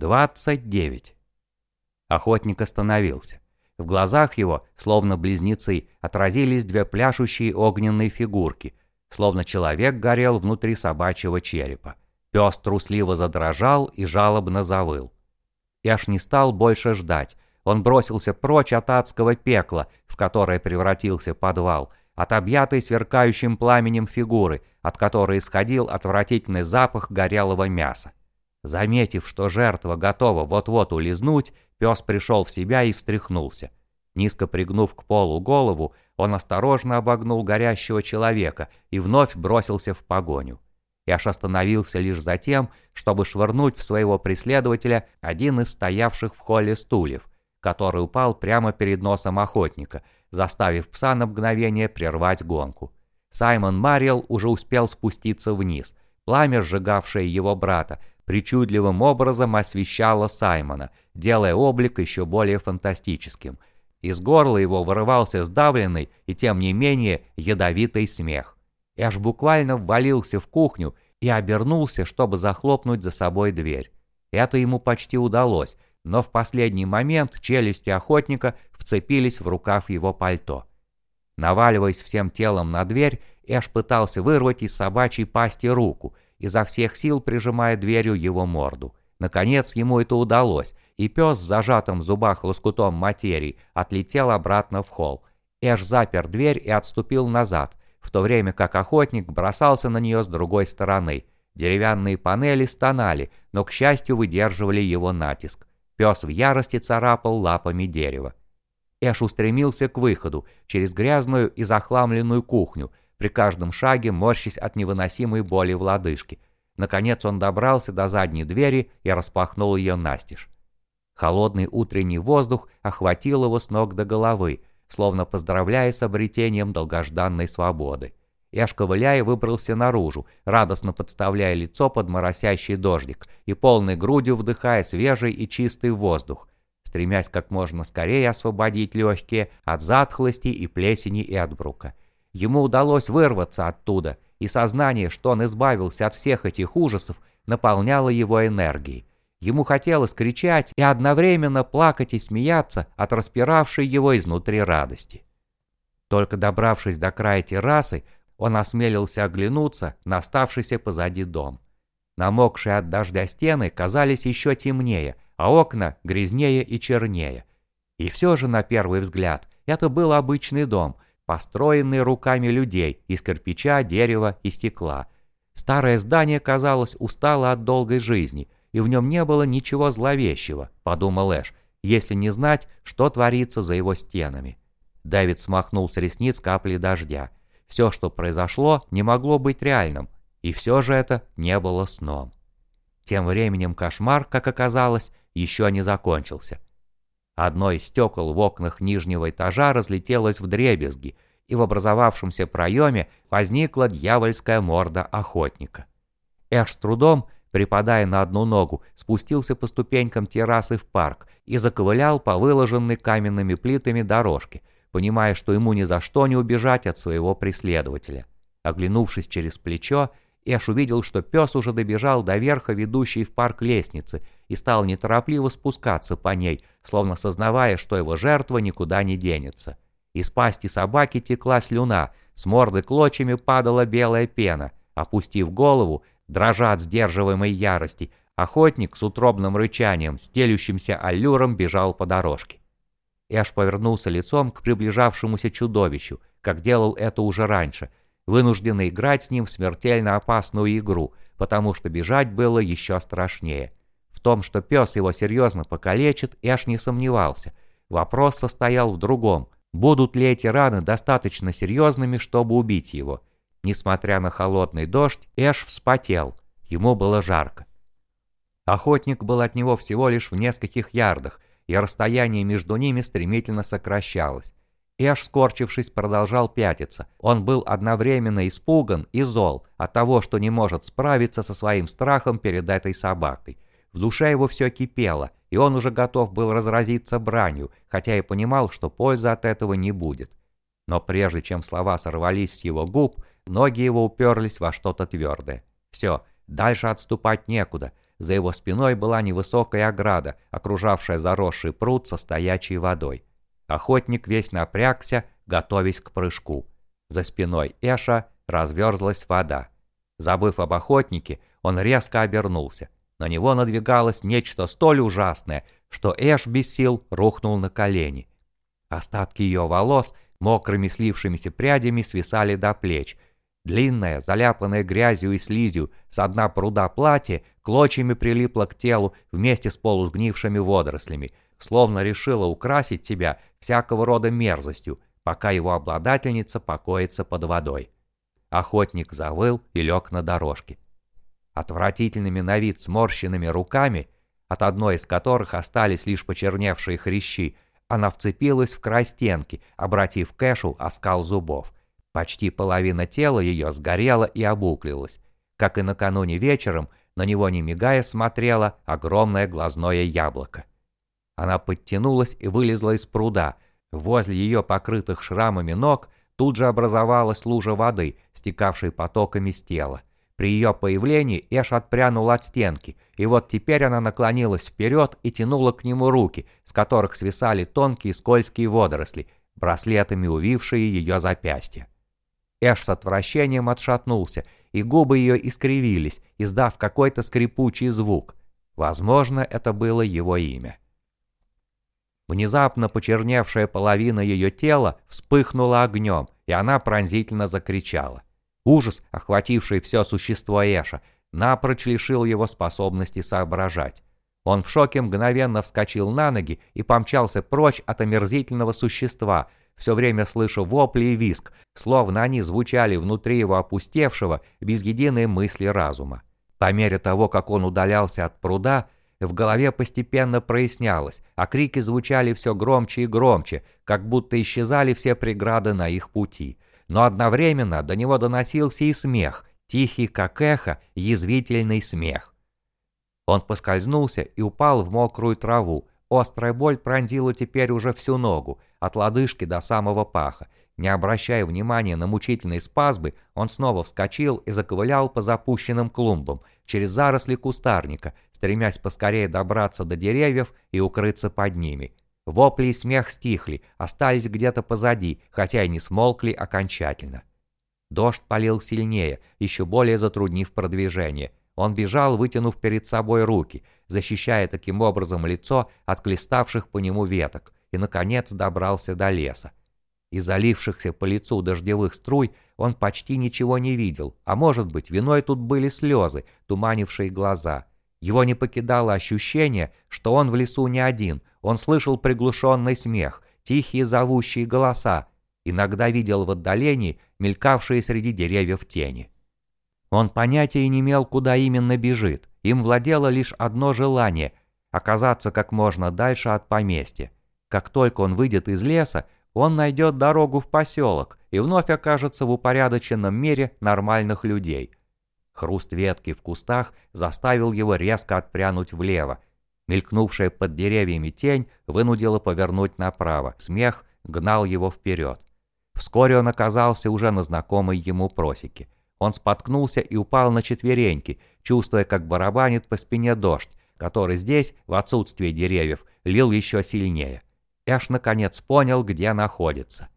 Двадцать девять. Охотник остановился. В глазах его, словно близнецы, отразились две пляшущие огненные фигурки, словно человек горел внутри собачьего черепа. Пес трусливо задрожал и жалобно завыл. Яш не стал больше ждать. Он бросился прочь от адского пекла, в которое превратился подвал, от объятой сверкающим пламенем фигуры, от которой исходил отвратительный запах горелого мяса. Заметив, что жертва готова вот-вот улизнуть, пес пришел в себя и встряхнулся. Низко пригнув к полу голову, он осторожно обогнул горящего человека и вновь бросился в погоню. Яш остановился лишь за тем, чтобы швырнуть в своего преследователя один из стоявших в холле стульев, который упал прямо перед носом охотника, заставив пса на мгновение прервать гонку. Саймон Мариэл уже успел спуститься вниз. Пламя, сжигавшее его брата, причудливым образом освещало Саймона, делая облик еще более фантастическим. Из горла его вырывался сдавленный и, тем не менее, ядовитый смех. Эш буквально ввалился в кухню и обернулся, чтобы захлопнуть за собой дверь. Это ему почти удалось, но в последний момент челюсти охотника вцепились в рукав его пальто. Наваливаясь всем телом на дверь, Эш пытался вырвать из собачьей пасти руку, изо всех сил прижимая дверью его морду. Наконец ему это удалось, и пес с зажатым в зубах лоскутом материи отлетел обратно в холл. Эш запер дверь и отступил назад, в то время как охотник бросался на нее с другой стороны. Деревянные панели стонали, но, к счастью, выдерживали его натиск. Пес в ярости царапал лапами дерево. Эш устремился к выходу, через грязную и захламленную кухню, при каждом шаге морщась от невыносимой боли в лодыжке. Наконец он добрался до задней двери и распахнул ее настежь. Холодный утренний воздух охватил его с ног до головы, словно поздравляя с обретением долгожданной свободы. Ковыляя выбрался наружу, радостно подставляя лицо под моросящий дождик и полной грудью вдыхая свежий и чистый воздух, стремясь как можно скорее освободить легкие от затхлости и плесени и от брука. Ему удалось вырваться оттуда, и сознание, что он избавился от всех этих ужасов, наполняло его энергией. Ему хотелось кричать и одновременно плакать и смеяться от распиравшей его изнутри радости. Только добравшись до края террасы, он осмелился оглянуться на оставшийся позади дом. Намокшие от дождя стены казались еще темнее, а окна грязнее и чернее. И все же, на первый взгляд, это был обычный дом, построенный руками людей из кирпича, дерева и стекла. Старое здание, казалось, устало от долгой жизни – и в нем не было ничего зловещего, подумал Эш, если не знать, что творится за его стенами. Дэвид смахнул с ресниц капли дождя. Все, что произошло, не могло быть реальным, и все же это не было сном. Тем временем кошмар, как оказалось, еще не закончился. Одно из стекол в окнах нижнего этажа разлетелось в дребезги, и в образовавшемся проеме возникла дьявольская морда охотника. Эш с трудом припадая на одну ногу, спустился по ступенькам террасы в парк и заковылял по выложенной каменными плитами дорожке, понимая, что ему ни за что не убежать от своего преследователя. Оглянувшись через плечо, Эш увидел, что пес уже добежал до верха ведущей в парк лестницы и стал неторопливо спускаться по ней, словно сознавая, что его жертва никуда не денется. Из пасти собаки текла слюна, с морды клочьями падала белая пена. Опустив голову, Дрожа от сдерживаемой ярости, охотник с утробным рычанием, стелющимся аллюром бежал по дорожке. Эш повернулся лицом к приближавшемуся чудовищу, как делал это уже раньше, вынужденный играть с ним в смертельно опасную игру, потому что бежать было еще страшнее. В том, что пес его серьезно покалечит, Эш не сомневался. Вопрос состоял в другом. Будут ли эти раны достаточно серьезными, чтобы убить его? Несмотря на холодный дождь, Эш вспотел. Ему было жарко. Охотник был от него всего лишь в нескольких ярдах, и расстояние между ними стремительно сокращалось. Эш, скорчившись, продолжал пятиться. Он был одновременно испуган и зол от того, что не может справиться со своим страхом перед этой собакой. В душе его все кипело, и он уже готов был разразиться бранью, хотя и понимал, что пользы от этого не будет. Но прежде чем слова сорвались с его губ, Ноги его уперлись во что-то твердое. Все, дальше отступать некуда. за его спиной была невысокая ограда, окружавшая заросший пруд со стоячей водой. Охотник весь напрягся, готовясь к прыжку. За спиной Эша разверзлась вода. Забыв об охотнике, он резко обернулся. На него надвигалось нечто столь ужасное, что Эш без сил рухнул на колени. Остатки ее волос, мокрыми слившимися прядями, свисали до плеч. Длинное, заляпанное грязью и слизью, с дна пруда платье клочьями прилипло к телу вместе с полусгнившими водорослями, словно решила украсить себя всякого рода мерзостью, пока его обладательница покоится под водой. Охотник завыл и лег на дорожке. Отвратительными на вид сморщенными руками, от одной из которых остались лишь почерневшие хрящи, она вцепилась в край стенки, обратив Кэшу оскал зубов. Почти половина тела ее сгорела и обуклилась. Как и накануне вечером, на него не мигая смотрело огромное глазное яблоко. Она подтянулась и вылезла из пруда. Возле ее покрытых шрамами ног тут же образовалась лужа воды, стекавшей потоками с тела. При ее появлении Эш отпрянул от стенки, и вот теперь она наклонилась вперед и тянула к нему руки, с которых свисали тонкие скользкие водоросли, браслетами увившие ее запястья. Эш с отвращением отшатнулся, и губы ее искривились, издав какой-то скрипучий звук. Возможно, это было его имя. Внезапно почерневшая половина ее тела вспыхнула огнем, и она пронзительно закричала. Ужас, охвативший все существо Эша, напрочь лишил его способности соображать. Он в шоке мгновенно вскочил на ноги и помчался прочь от омерзительного существа, все время слыша вопли и виск, словно они звучали внутри его опустевшего, без единой мысли разума. По мере того, как он удалялся от пруда, в голове постепенно прояснялось, а крики звучали все громче и громче, как будто исчезали все преграды на их пути – но одновременно до него доносился и смех, тихий как эхо, язвительный смех. Он поскользнулся и упал в мокрую траву. Острая боль пронзила теперь уже всю ногу, от лодыжки до самого паха. Не обращая внимания на мучительные спазмы, он снова вскочил и заковылял по запущенным клумбам, через заросли кустарника, стремясь поскорее добраться до деревьев и укрыться под ними. Вопли и смех стихли, остались где-то позади, хотя и не смолкли окончательно. Дождь полил сильнее, еще более затруднив продвижение. Он бежал, вытянув перед собой руки, защищая таким образом лицо от клеставших по нему веток, и, наконец, добрался до леса. Из залившихся по лицу дождевых струй он почти ничего не видел, а может быть, виной тут были слезы, туманившие глаза. Его не покидало ощущение, что он в лесу не один, он слышал приглушенный смех, тихие зовущие голоса, иногда видел в отдалении мелькавшие среди деревьев тени. Он понятия не имел, куда именно бежит, им владело лишь одно желание – оказаться как можно дальше от поместья. Как только он выйдет из леса, он найдет дорогу в поселок и вновь окажется в упорядоченном мире нормальных людей. Хруст ветки в кустах заставил его резко отпрянуть влево, Мелькнувшая под деревьями тень вынудила повернуть направо. Смех гнал его вперед. Вскоре он оказался уже на знакомой ему просеке. Он споткнулся и упал на четвереньки, чувствуя, как барабанит по спине дождь, который здесь, в отсутствие деревьев, лил еще сильнее. Эш наконец понял, где находится.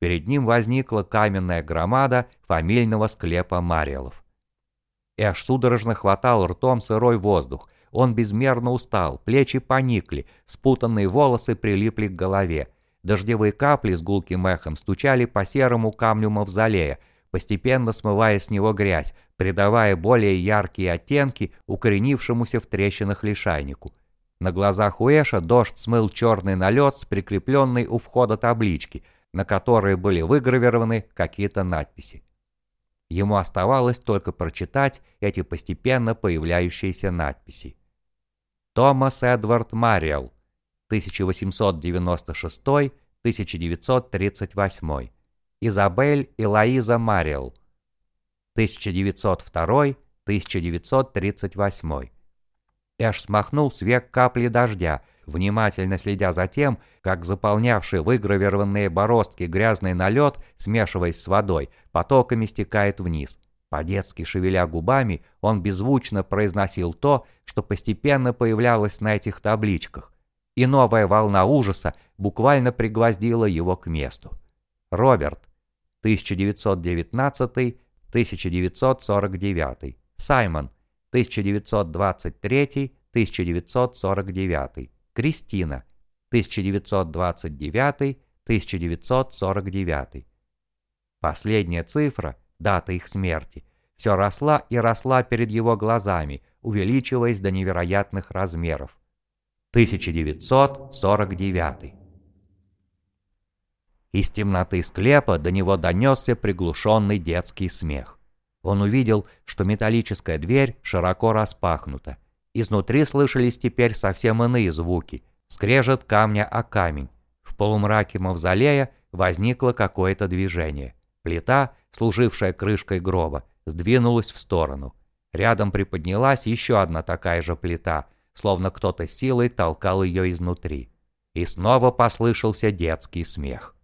Перед ним возникла каменная громада фамильного склепа Мариэлов. Эш судорожно хватал ртом сырой воздух, он безмерно устал, плечи поникли, спутанные волосы прилипли к голове. Дождевые капли с гулким эхом стучали по серому камню мавзолея, постепенно смывая с него грязь, придавая более яркие оттенки укоренившемуся в трещинах лишайнику. На глазах у Эша дождь смыл черный налет с прикрепленной у входа таблички, на которой были выгравированы какие-то надписи. Ему оставалось только прочитать эти постепенно появляющиеся надписи. Томас Эдвард Мариэл, 1896-1938. Изабель Элоиза Мариэл, 1902-1938. Эш смахнул с век капли дождя, внимательно следя за тем, как заполнявший выгравированные бороздки грязный налет, смешиваясь с водой, потоками стекает вниз. По-детски шевеля губами, он беззвучно произносил то, что постепенно появлялось на этих табличках, и новая волна ужаса буквально пригвоздила его к месту. Роберт, 1919-1949. Саймон, 1923-1949. Кристина, 1929-1949. Последняя цифра, дата их смерти, все росла и росла перед его глазами, увеличиваясь до невероятных размеров. 1949. Из темноты склепа до него донесся приглушенный детский смех. Он увидел, что металлическая дверь широко распахнута. Изнутри слышались теперь совсем иные звуки. Скрежет камня о камень. В полумраке мавзолея возникло какое-то движение. Плита, служившая крышкой гроба, сдвинулась в сторону. Рядом приподнялась еще одна такая же плита, словно кто-то силой толкал ее изнутри. И снова послышался детский смех.